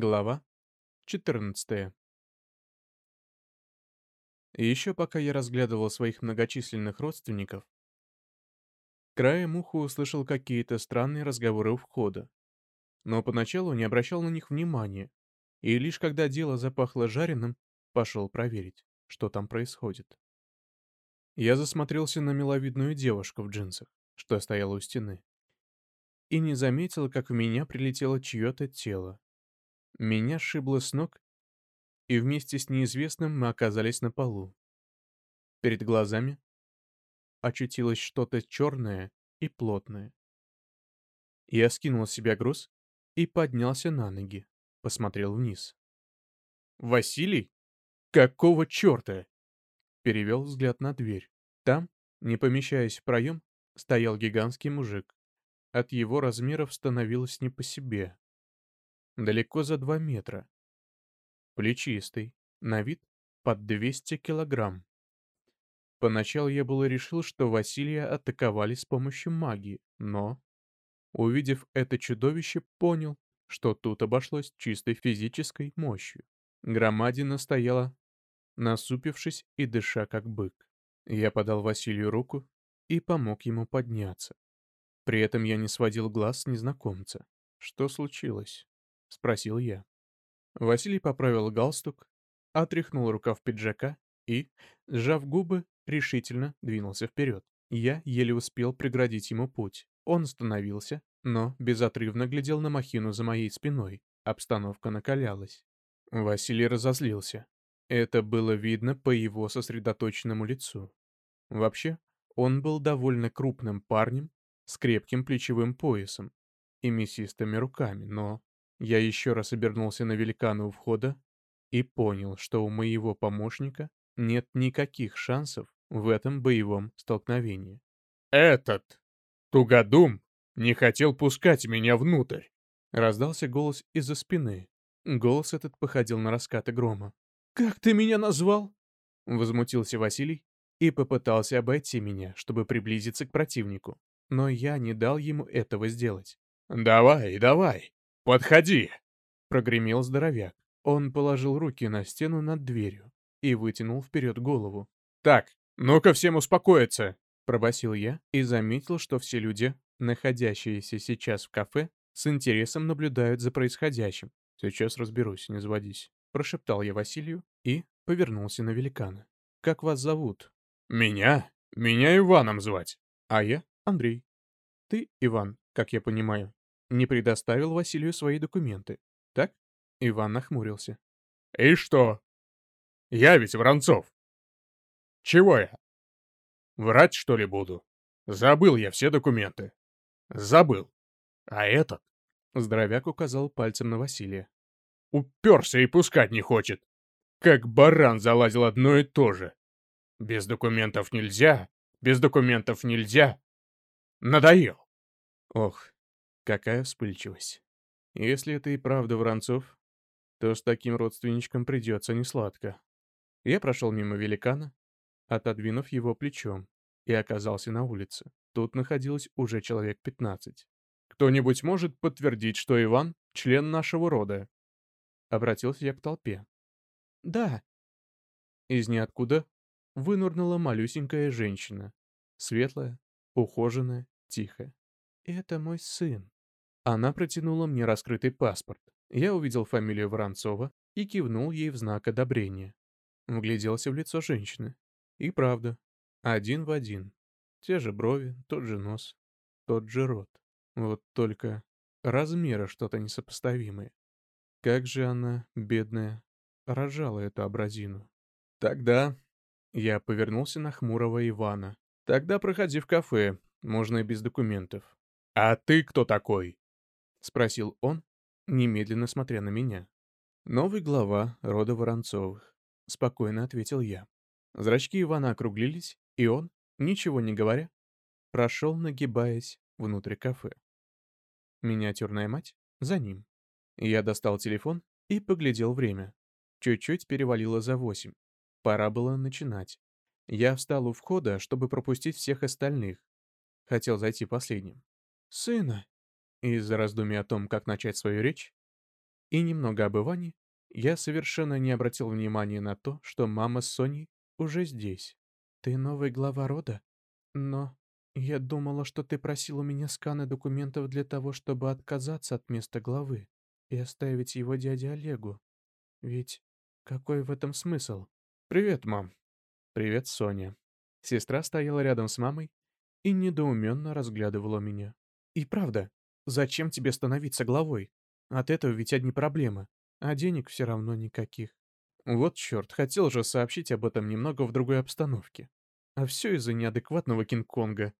Глава 14. И еще пока я разглядывал своих многочисленных родственников, краем уха услышал какие-то странные разговоры у входа. Но поначалу не обращал на них внимания, и лишь когда дело запахло жареным, пошел проверить, что там происходит. Я засмотрелся на миловидную девушку в джинсах, что стояла у стены, и не заметил, как в меня прилетело чье-то тело. Меня сшибло с ног, и вместе с неизвестным мы оказались на полу. Перед глазами очутилось что-то черное и плотное. Я скинул с себя груз и поднялся на ноги, посмотрел вниз. «Василий? Какого черта?» Перевел взгляд на дверь. Там, не помещаясь в проем, стоял гигантский мужик. От его размеров становилось не по себе. Далеко за два метра. Плечистый, на вид под 200 килограмм. Поначалу я было решил, что Василия атаковали с помощью магии, но, увидев это чудовище, понял, что тут обошлось чистой физической мощью. Громадина стояла, насупившись и дыша как бык. Я подал Василию руку и помог ему подняться. При этом я не сводил глаз с незнакомца. «Что случилось?» — спросил я. Василий поправил галстук, отряхнул рукав пиджака и, сжав губы, решительно двинулся вперед. Я еле успел преградить ему путь. Он остановился, но безотрывно глядел на махину за моей спиной. Обстановка накалялась. Василий разозлился. Это было видно по его сосредоточенному лицу. Вообще, он был довольно крупным парнем с крепким плечевым поясом и мясистыми руками, но я еще раз обернулся на великана у входа и понял, что у моего помощника нет никаких шансов в этом боевом столкновении. «Этот! Тугодум! Не хотел пускать меня внутрь!» Раздался голос из-за спины. Голос этот походил на раскаты грома. «Как ты меня назвал?» Возмутился Василий и попытался обойти меня, чтобы приблизиться к противнику но я не дал ему этого сделать. «Давай, давай, подходи!» — прогремел здоровяк. Он положил руки на стену над дверью и вытянул вперед голову. «Так, ну-ка всем успокоиться!» — пробасил я и заметил, что все люди, находящиеся сейчас в кафе, с интересом наблюдают за происходящим. «Сейчас разберусь, не заводись», — прошептал я Василию и повернулся на великана. «Как вас зовут?» «Меня? Меня Иваном звать». «А я Андрей, ты, Иван, как я понимаю, не предоставил Василию свои документы, так? Иван нахмурился. И что? Я ведь Воронцов. Чего я? Врать, что ли, буду? Забыл я все документы. Забыл. А этот? Здоровяк указал пальцем на Василия. Уперся и пускать не хочет. Как баран залазил одно и то же. Без документов нельзя, без документов нельзя. Надоел. Ох, какая вспыльчивость. Если это и правда Воронцов, то с таким родственничком придется несладко. Я прошел мимо великана, отодвинув его плечом, и оказался на улице. Тут находилось уже человек пятнадцать. «Кто-нибудь может подтвердить, что Иван — член нашего рода?» Обратился я к толпе. «Да». Из ниоткуда вынурнула малюсенькая женщина, светлая, ухоженная, тихая. «Это мой сын». Она протянула мне раскрытый паспорт. Я увидел фамилию Воронцова и кивнул ей в знак одобрения. Вгляделся в лицо женщины. И правда, один в один. Те же брови, тот же нос, тот же рот. Вот только размеры что-то несопоставимые. Как же она, бедная, рожала эту образину. Тогда я повернулся на хмурого Ивана. Тогда проходи в кафе, можно и без документов. «А ты кто такой?» — спросил он, немедленно смотря на меня. «Новый глава рода Воронцовых», — спокойно ответил я. Зрачки Ивана округлились, и он, ничего не говоря, прошел, нагибаясь, внутрь кафе. Миниатюрная мать за ним. Я достал телефон и поглядел время. Чуть-чуть перевалило за восемь. Пора было начинать. Я встал у входа, чтобы пропустить всех остальных. Хотел зайти последним. «Сына!» Из-за раздумий о том, как начать свою речь, и немного об Иване, я совершенно не обратил внимания на то, что мама с Соней уже здесь. «Ты новый глава рода? Но я думала, что ты просил у меня сканы документов для того, чтобы отказаться от места главы и оставить его дяде Олегу. Ведь какой в этом смысл?» «Привет, мам». «Привет, Соня». Сестра стояла рядом с мамой и недоуменно разглядывала меня. «И правда, зачем тебе становиться главой? От этого ведь одни проблемы, а денег все равно никаких. Вот черт, хотел же сообщить об этом немного в другой обстановке. А все из-за неадекватного Кинг-Конга.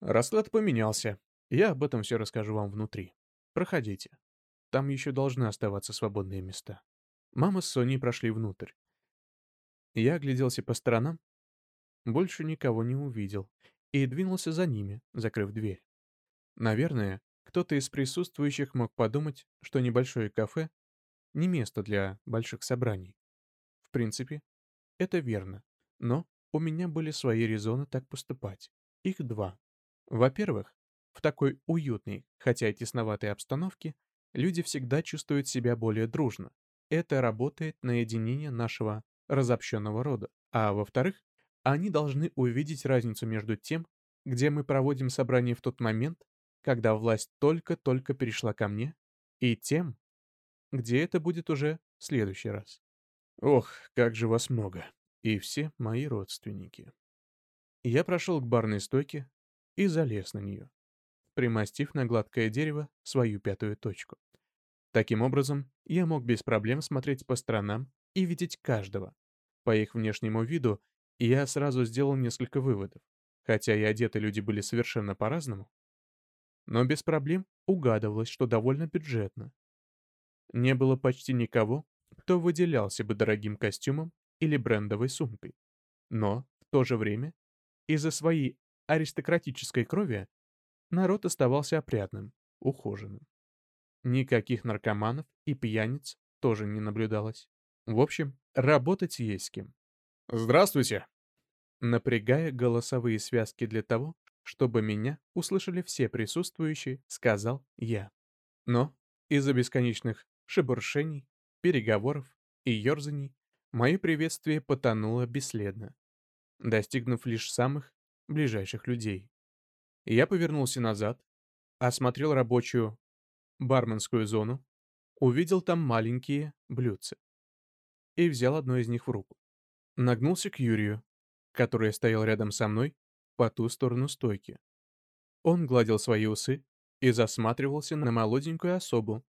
Расклад поменялся. Я об этом все расскажу вам внутри. Проходите. Там еще должны оставаться свободные места. Мама с Соней прошли внутрь. Я огляделся по сторонам, больше никого не увидел и двинулся за ними, закрыв дверь. Наверное, кто-то из присутствующих мог подумать, что небольшое кафе — не место для больших собраний. В принципе, это верно, но у меня были свои резоны так поступать. Их два. Во-первых, в такой уютной, хотя и тесноватой обстановке, люди всегда чувствуют себя более дружно. Это работает на единение нашего разобщенного рода. А во-вторых, они должны увидеть разницу между тем, где мы проводим собрание в тот момент, когда власть только-только перешла ко мне, и тем, где это будет уже в следующий раз. Ох, как же вас много. И все мои родственники. Я прошел к барной стойке и залез на нее, примостив на гладкое дерево свою пятую точку. Таким образом, я мог без проблем смотреть по сторонам и видеть каждого. По их внешнему виду я сразу сделал несколько выводов. Хотя и одеты люди были совершенно по-разному, но без проблем угадывалось, что довольно бюджетно. Не было почти никого, кто выделялся бы дорогим костюмом или брендовой сумкой. Но, в то же время, из-за своей аристократической крови народ оставался опрятным, ухоженным. Никаких наркоманов и пьяниц тоже не наблюдалось. В общем, работать есть с кем. «Здравствуйте!» Напрягая голосовые связки для того, чтобы меня услышали все присутствующие, сказал я. Но из-за бесконечных шебуршений, переговоров и ерзаний мое приветствие потонуло бесследно, достигнув лишь самых ближайших людей. Я повернулся назад, осмотрел рабочую барменскую зону, увидел там маленькие блюдца и взял одно из них в руку. Нагнулся к Юрию, который стоял рядом со мной по ту сторону стойки. Он гладил свои усы и засматривался на молоденькую особу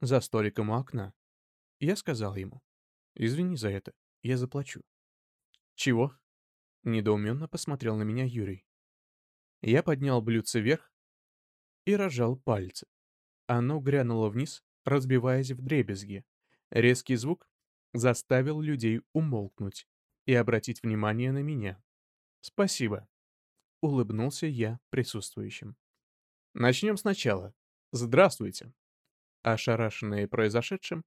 за столиком у окна. Я сказал ему, «Извини за это, я заплачу». «Чего?» — недоуменно посмотрел на меня Юрий. Я поднял блюдце вверх и разжал пальцы. Оно грянуло вниз, разбиваясь в дребезги. Резкий звук заставил людей умолкнуть и обратить внимание на меня. «Спасибо», улыбнулся я присутствующим. Начнем сначала. Здравствуйте. Ошарашенные произошедшим,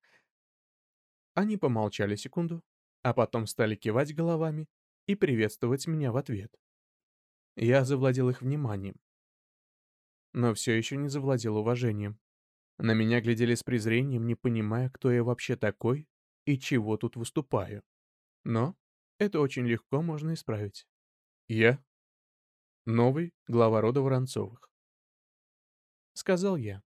они помолчали секунду, а потом стали кивать головами и приветствовать меня в ответ. Я завладел их вниманием, но все еще не завладел уважением. На меня глядели с презрением, не понимая, кто я вообще такой и чего тут выступаю. Но это очень легко можно исправить. Я Новый глава рода Воронцовых. Сказал я.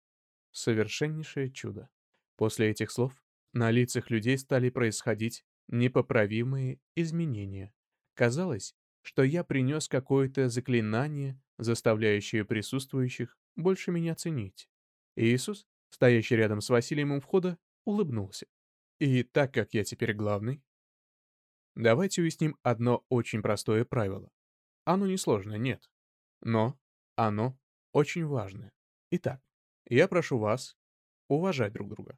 Совершеннейшее чудо. После этих слов на лицах людей стали происходить непоправимые изменения. Казалось, что я принес какое-то заклинание, заставляющее присутствующих больше меня ценить. Иисус, стоящий рядом с Василием у входа, улыбнулся. И так как я теперь главный, давайте уясним одно очень простое правило. Оно несложное, нет. Но оно очень важное. Итак, я прошу вас уважать друг друга.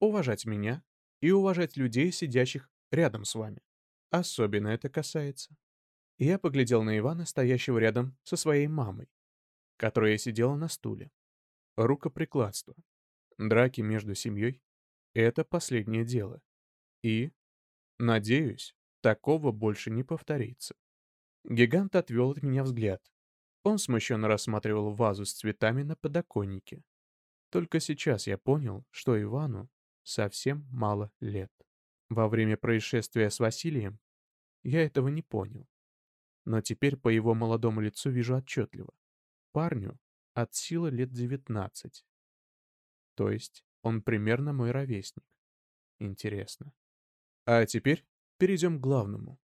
Уважать меня и уважать людей, сидящих рядом с вами. Особенно это касается. Я поглядел на Ивана, стоящего рядом со своей мамой, которая сидела на стуле. Рукоприкладство. Драки между семьей — это последнее дело. И, надеюсь, такого больше не повторится. Гигант отвел от меня взгляд. Он смущенно рассматривал вазу с цветами на подоконнике. Только сейчас я понял, что Ивану совсем мало лет. Во время происшествия с Василием я этого не понял. Но теперь по его молодому лицу вижу отчетливо. Парню от силы лет 19. То есть он примерно мой ровесник. Интересно. А теперь перейдем к главному.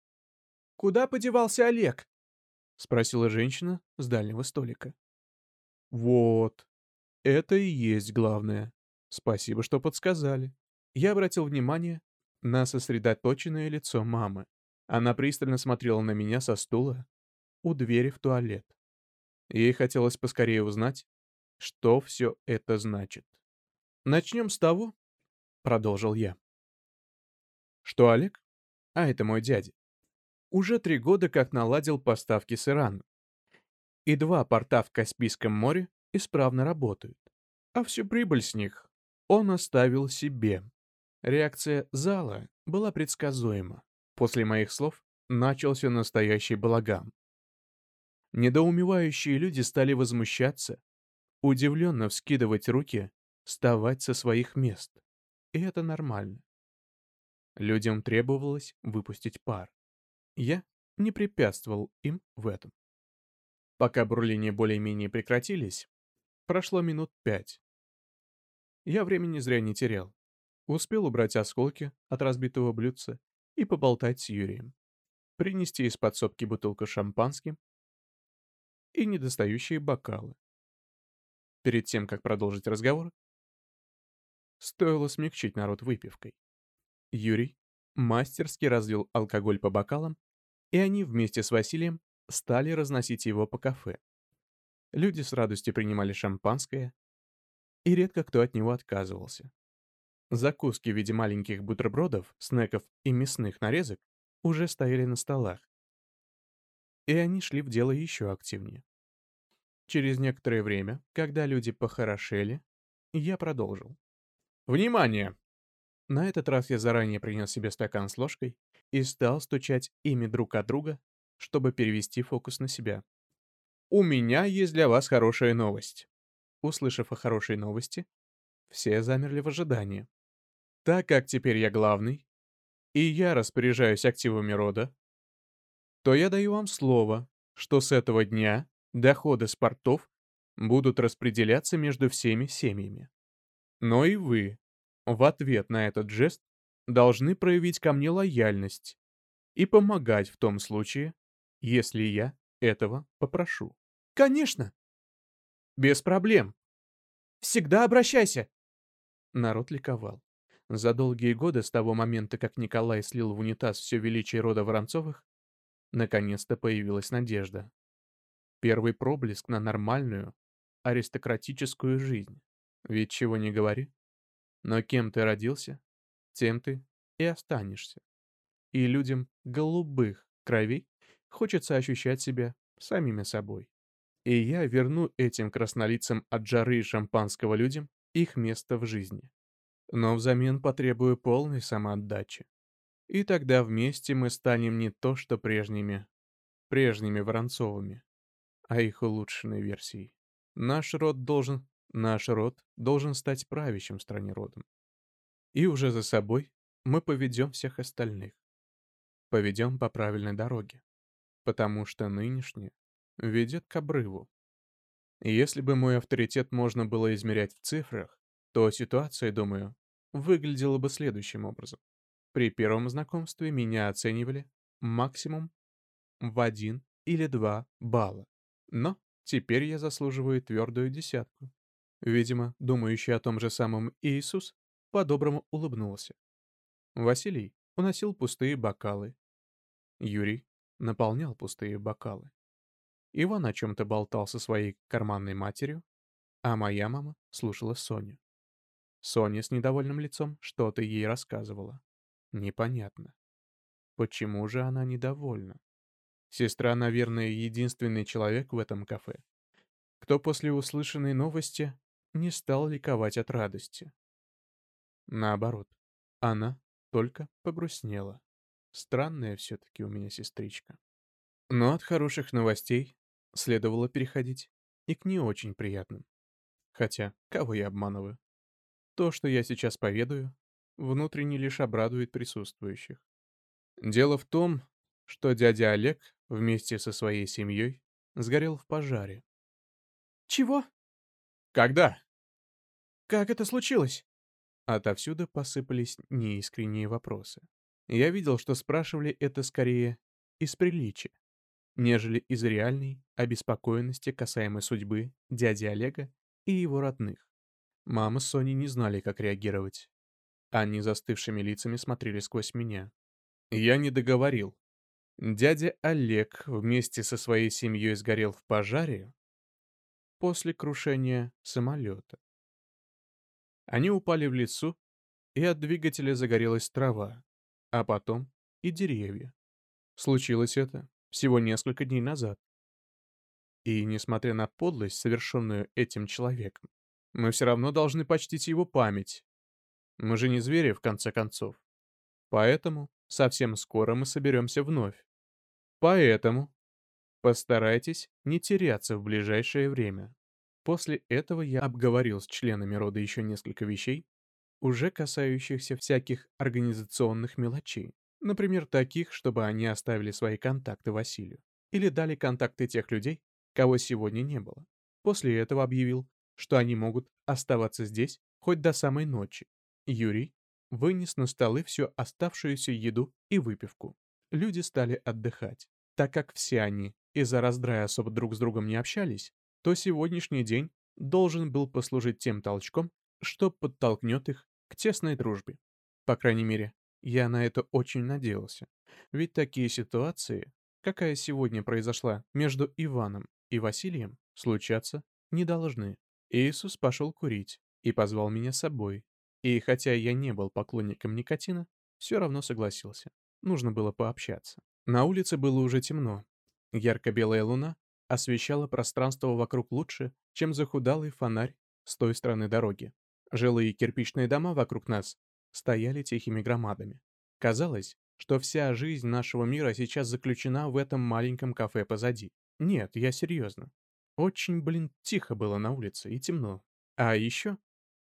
«Куда подевался Олег?» — спросила женщина с дальнего столика. «Вот, это и есть главное. Спасибо, что подсказали». Я обратил внимание на сосредоточенное лицо мамы. Она пристально смотрела на меня со стула у двери в туалет. Ей хотелось поскорее узнать, что все это значит. «Начнем с того», — продолжил я, что Олег, а это мой дядя, уже три года как наладил поставки с Ирана. И два порта в Каспийском море исправно работают. А всю прибыль с них он оставил себе. Реакция зала была предсказуема. После моих слов начался настоящий балаган. Недоумевающие люди стали возмущаться, удивленно вскидывать руки, вставать со своих мест. И это нормально. Людям требовалось выпустить пар. Я не препятствовал им в этом. Пока бурления более-менее прекратились, прошло минут пять. Я времени зря не терял. Успел убрать осколки от разбитого блюдца и поболтать с Юрием. Принести из подсобки бутылку шампанским и недостающие бокалы. Перед тем, как продолжить разговор, стоило смягчить народ выпивкой. Юрий мастерски разлил алкоголь по бокалам, и они вместе с Василием стали разносить его по кафе. Люди с радостью принимали шампанское, и редко кто от него отказывался. Закуски в виде маленьких бутербродов, снеков и мясных нарезок уже стояли на столах. И они шли в дело еще активнее. Через некоторое время, когда люди похорошели, я продолжил. «Внимание! На этот раз я заранее принес себе стакан с ложкой и стал стучать ими друг от друга, чтобы перевести фокус на себя. «У меня есть для вас хорошая новость». Услышав о хорошей новости, все замерли в ожидании. Так как теперь я главный, и я распоряжаюсь активами рода, то я даю вам слово, что с этого дня доходы с портов будут распределяться между всеми семьями. Но и вы, в ответ на этот жест должны проявить ко мне лояльность и помогать в том случае, если я этого попрошу. Конечно. Без проблем. Всегда обращайся. Народ ликовал. За долгие годы с того момента, как Николай слил в унитаз все величие рода Воронцовых, наконец-то появилась надежда. Первый проблеск на нормальную, аристократическую жизнь. Ведь чего не говори, но кем ты родился, тем ты и останешься. И людям голубых кровей хочется ощущать себя самими собой. И я верну этим краснолицам от жары и шампанского людям их место в жизни. Но взамен потребую полной самоотдачи. И тогда вместе мы станем не то что прежними, прежними Воронцовыми, а их улучшенной версией. Наш род должен Наш род должен стать правящим в стране родом. И уже за собой мы поведем всех остальных. Поведем по правильной дороге. Потому что нынешнее ведет к обрыву. Если бы мой авторитет можно было измерять в цифрах, то ситуация, думаю, выглядела бы следующим образом. При первом знакомстве меня оценивали максимум в один или два балла. Но теперь я заслуживаю твердую десятку. Видимо, думающий о том же самом Иисус по-доброму улыбнулся. Василий уносил пустые бокалы. Юрий наполнял пустые бокалы. Иван о чем-то болтал со своей карманной матерью, а моя мама слушала Соню. Соня с недовольным лицом что-то ей рассказывала. Непонятно. Почему же она недовольна? Сестра, наверное, единственный человек в этом кафе, кто после услышанной новости не стал ликовать от радости. Наоборот, она только погрустнела. Странная все-таки у меня сестричка. Но от хороших новостей следовало переходить и к не очень приятным. Хотя, кого я обманываю? То, что я сейчас поведаю, внутренне лишь обрадует присутствующих. Дело в том, что дядя Олег вместе со своей семьей сгорел в пожаре. «Чего? Когда? Как это случилось?» Отовсюду посыпались неискренние вопросы. Я видел, что спрашивали это скорее из приличия, нежели из реальной обеспокоенности касаемо судьбы дяди Олега и его родных. Мама с Соней не знали, как реагировать. Они застывшими лицами смотрели сквозь меня. Я не договорил. Дядя Олег вместе со своей семьей сгорел в пожаре после крушения самолета. Они упали в лесу, и от двигателя загорелась трава, а потом и деревья. Случилось это всего несколько дней назад. И, несмотря на подлость, совершенную этим человеком, мы все равно должны почтить его память. Мы же не звери, в конце концов. Поэтому совсем скоро мы соберемся вновь. Поэтому постарайтесь не теряться в ближайшее время. После этого я обговорил с членами рода еще несколько вещей, уже касающихся всяких организационных мелочей. Например, таких, чтобы они оставили свои контакты Василию. Или дали контакты тех людей, кого сегодня не было. После этого объявил, что они могут оставаться здесь хоть до самой ночи. Юрий вынес на столы всю оставшуюся еду и выпивку люди стали отдыхать. Так как все они из-за раздрая особо друг с другом не общались, то сегодняшний день должен был послужить тем толчком, что подтолкнет их к тесной дружбе. По крайней мере, я на это очень надеялся. Ведь такие ситуации, какая сегодня произошла между Иваном и Василием, случаться не должны. Иисус пошел курить и позвал меня с собой. И хотя я не был поклонником никотина, все равно согласился. Нужно было пообщаться. На улице было уже темно. Ярко-белая луна освещала пространство вокруг лучше, чем захудалый фонарь с той стороны дороги. Жилые кирпичные дома вокруг нас стояли тихими громадами. Казалось, что вся жизнь нашего мира сейчас заключена в этом маленьком кафе позади. Нет, я серьезно. Очень, блин, тихо было на улице и темно. А еще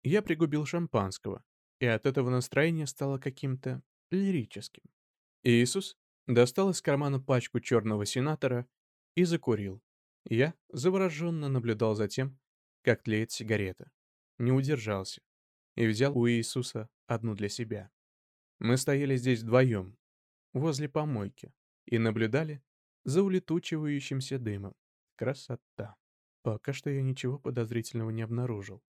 я пригубил шампанского, и от этого настроение стало каким-то лирическим. Иисус достал из кармана пачку черного сенатора и закурил. Я завороженно наблюдал за тем, как тлеет сигарета. Не удержался и взял у Иисуса одну для себя. Мы стояли здесь вдвоем, возле помойки, и наблюдали за улетучивающимся дымом. Красота. Пока что я ничего подозрительного не обнаружил,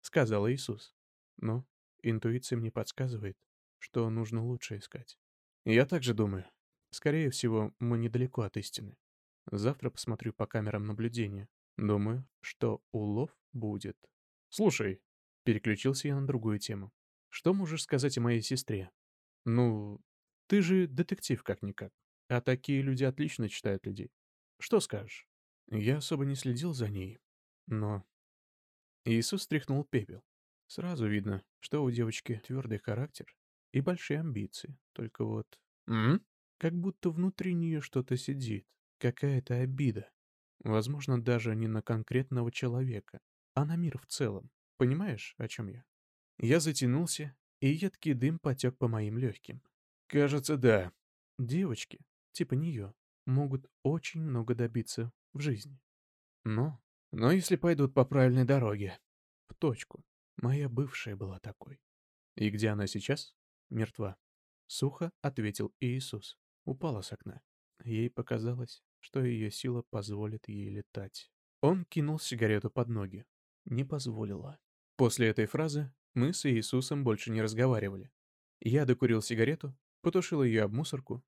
сказал Иисус. Но интуиция мне подсказывает, что нужно лучше искать. Я также думаю. Скорее всего, мы недалеко от истины. Завтра посмотрю по камерам наблюдения. Думаю, что улов будет. Слушай, переключился я на другую тему. Что можешь сказать о моей сестре? Ну, ты же детектив как-никак. А такие люди отлично читают людей. Что скажешь? Я особо не следил за ней, но... Иисус стряхнул пепел. Сразу видно, что у девочки твердый характер и большие амбиции. Только вот... М? Как будто внутри нее что-то сидит. Какая-то обида. Возможно, даже не на конкретного человека, а на мир в целом. Понимаешь, о чем я? Я затянулся, и едкий дым потек по моим легким. Кажется, да. Девочки, типа нее, могут очень много добиться в жизни. Но, но если пойдут по правильной дороге, в точку. Моя бывшая была такой. И где она сейчас? мертва. Сухо ответил Иисус. Упала с окна. Ей показалось, что ее сила позволит ей летать. Он кинул сигарету под ноги. Не позволила. После этой фразы мы с Иисусом больше не разговаривали. Я докурил сигарету, потушил ее об мусорку,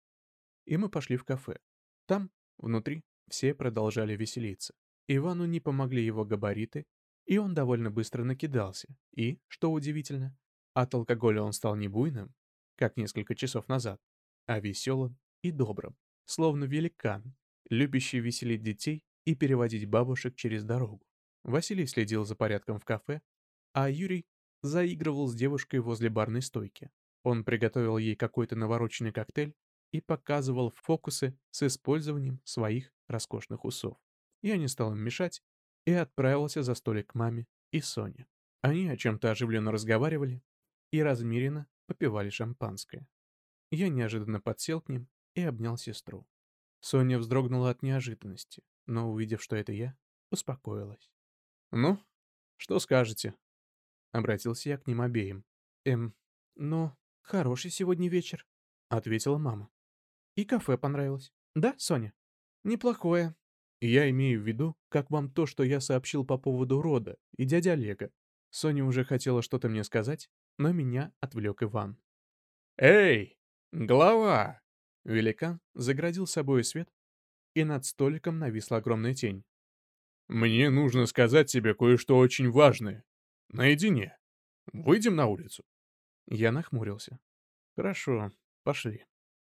и мы пошли в кафе. Там, внутри, все продолжали веселиться. Ивану не помогли его габариты, и он довольно быстро накидался. И, что удивительно, от алкоголя он стал не буйным, как несколько часов назад, а веселым и добрым, словно великан, любящий веселить детей и переводить бабушек через дорогу. Василий следил за порядком в кафе, а Юрий заигрывал с девушкой возле барной стойки. Он приготовил ей какой-то навороченный коктейль и показывал фокусы с использованием своих роскошных усов. Я не стал им мешать и отправился за столик к маме и Соне. Они о чем-то оживленно разговаривали, и размеренно попивали шампанское. Я неожиданно подсел к ним и обнял сестру. Соня вздрогнула от неожиданности, но, увидев, что это я, успокоилась. «Ну, что скажете?» Обратился я к ним обеим. «Эм, ну, хороший сегодня вечер», — ответила мама. «И кафе понравилось. Да, Соня?» «Неплохое». Я имею в виду, как вам то, что я сообщил по поводу рода, и дядя Олега. Соня уже хотела что-то мне сказать, но меня отвлек Иван. «Эй, глава!» Великан заградил собой свет, и над столиком нависла огромная тень. «Мне нужно сказать тебе кое-что очень важное. Наедине. Выйдем на улицу». Я нахмурился. «Хорошо, пошли».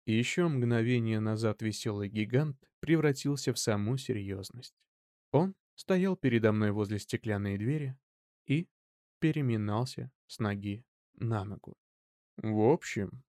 Еще мгновение назад веселый гигант превратился в саму серьезность. Он стоял передо мной возле стеклянной двери и переминался с ноги на ногу. В общем,